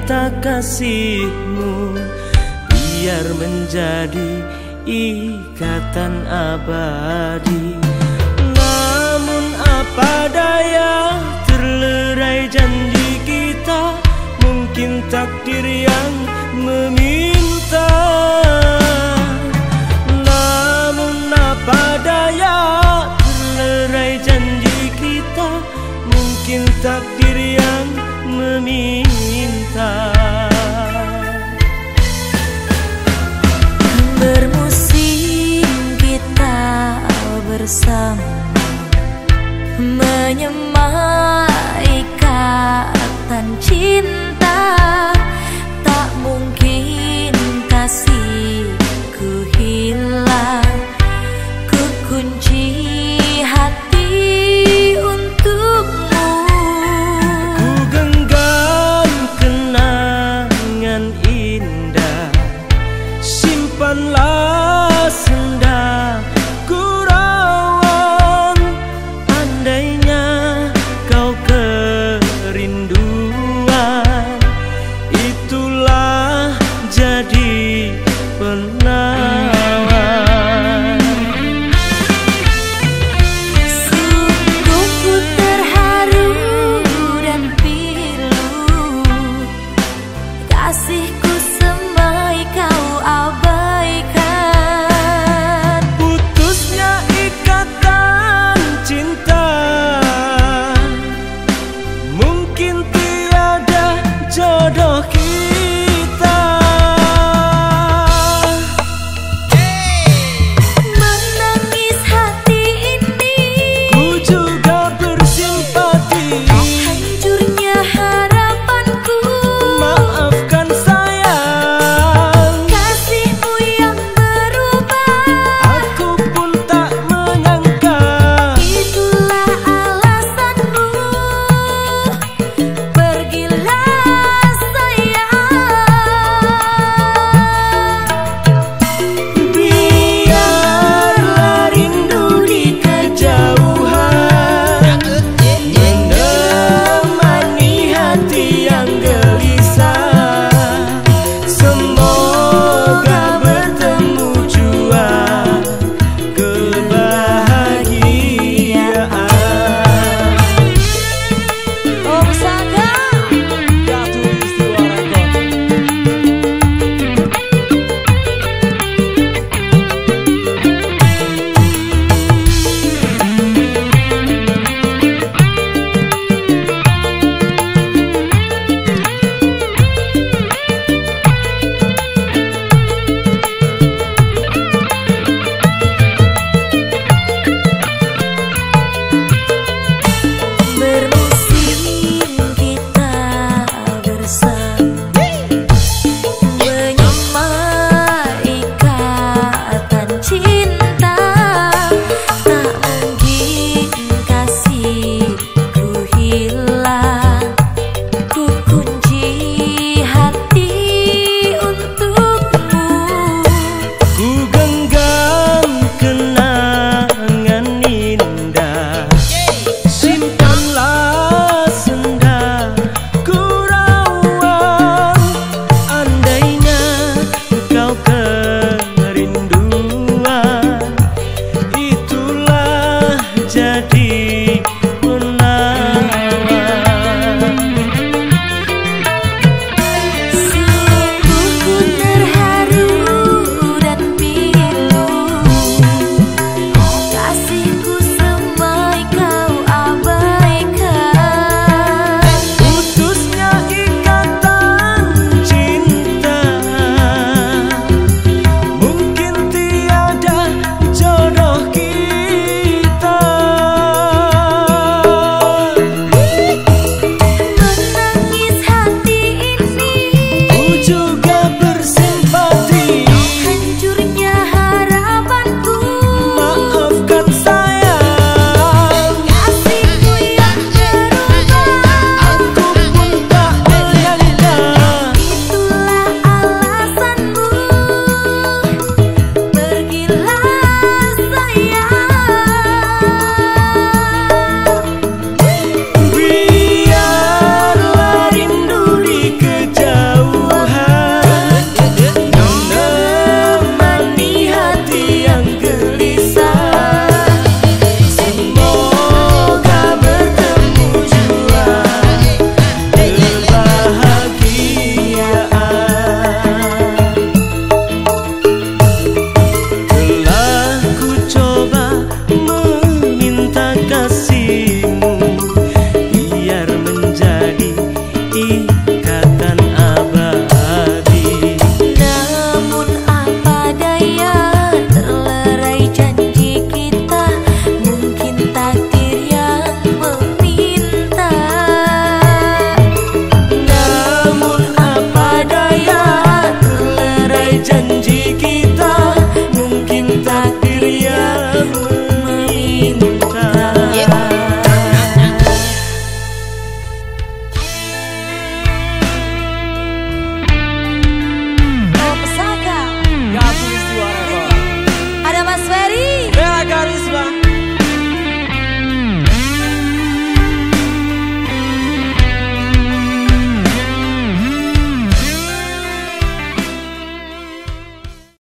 minta kasihmu Biar menjadi ikatan abadi. Namun apa daya terlerai janji kita? Mungkin takdir yang Menyemai ikatan cinta lindo.